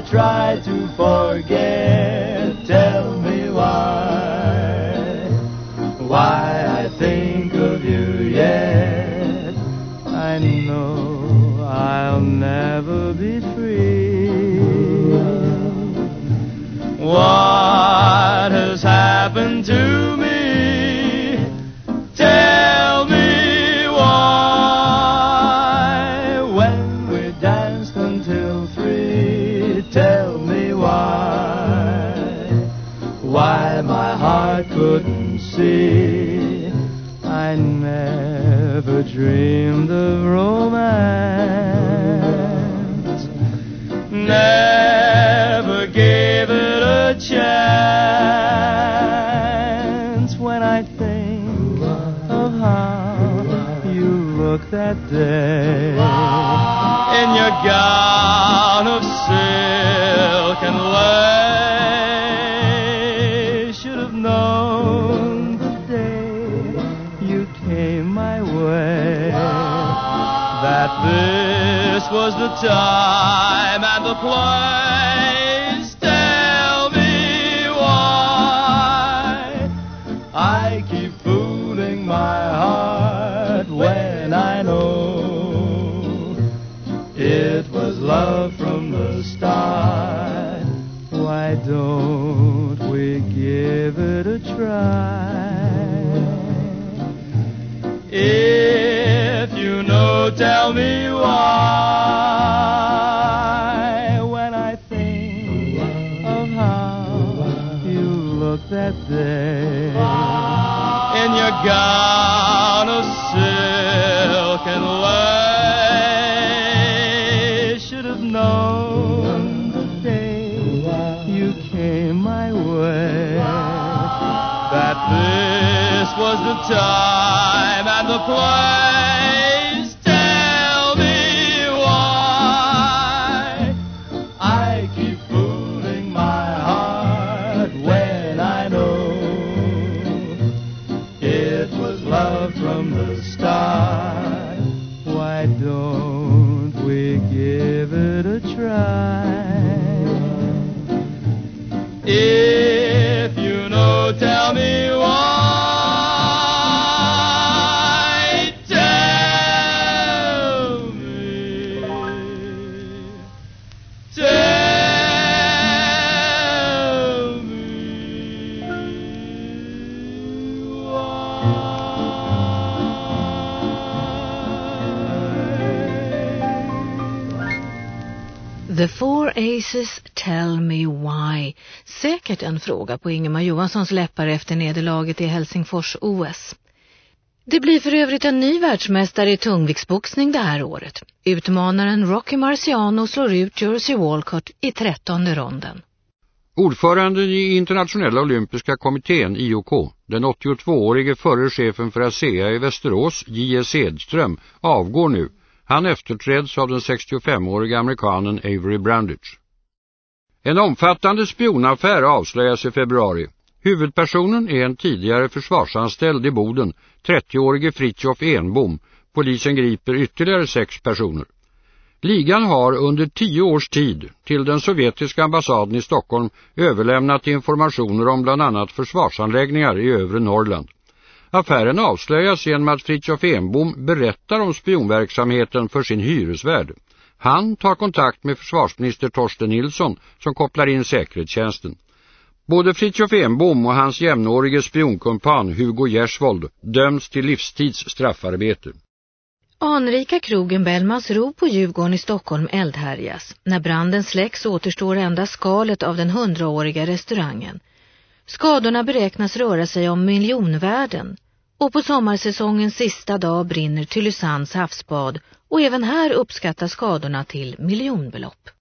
I try to forget. Tell me why, why I think of you yet. I know I'll never be free. What has happened to me? couldn't see. I never dreamed of romance. Never gave it a chance. When I think of how you looked that day in your gown of silk. This was the time and the place. Tell me why I keep fooling my heart when I know it was love from the start. Why don't we give it a try? Tell me why. When I think of how you looked that day in your gown of silk and lace, should have known the day you came my way that this was the time and the place. Give it a try? The Four Aces Tell Me Why. Säkert en fråga på Ingemar Johanssons läppar efter nederlaget i Helsingfors-OS. Det blir för övrigt en ny världsmästare i tungviktsboxning det här året. Utmanaren Rocky Marciano slår ut Jersey Walcott i trettonde ronden. Ordföranden i internationella olympiska kommittén IOK, den 82-årige förre chefen för ASEA i Västerås, J.S. Edström, avgår nu. Han efterträds av den 65-åriga amerikanen Avery Brandage. En omfattande spionaffär avslöjas i februari. Huvudpersonen är en tidigare försvarsanställd i Boden, 30-årige Fritjof Enbom. Polisen griper ytterligare sex personer. Ligan har under tio års tid till den sovjetiska ambassaden i Stockholm överlämnat informationer om bland annat försvarsanläggningar i övre Norrland. Affären avslöjas genom att Fritjof Enbom berättar om spionverksamheten för sin hyresvärd. Han tar kontakt med försvarsminister Torsten Nilsson som kopplar in säkerhetstjänsten. Både Fritjof Enbom och hans jämnårige spionkumpan Hugo Gersvold döms till livstids straffarbete. Anrika krogen Bellmans ro på Djurgården i Stockholm eldhärjas. När branden släcks återstår endast skalet av den hundraåriga restaurangen. Skadorna beräknas röra sig om miljonvärden. Och på sommarsäsongens sista dag brinner Tylösands havsbad och även här uppskattas skadorna till miljonbelopp.